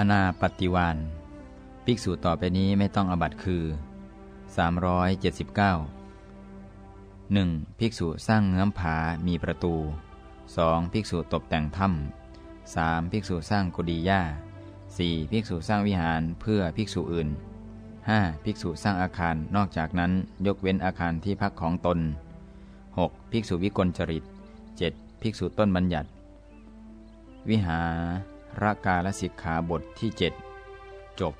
อนาปฏิวานภิกษุต่อไปนี้ไม่ต้องอบัตคือ 379 1. ภิกษุสร้างเงื้อมผา มีประตู 2. ภิกษุตกแต่งถ้ำ 3. ภิกษุสร้างกุฏิหญ้า 4. ภิกษุสร้างวิหารเพื่อภิกษุอื่น 5. ภิกษุสร้างอาคารนอกจากนั้นยกเว้นอาคารที่พักของตน 6. ภิกษุวิกลจริต 7. ภิกษุต้นบัญญัติ วิหาร ระกาลสิกขาบทที่ 7 จบ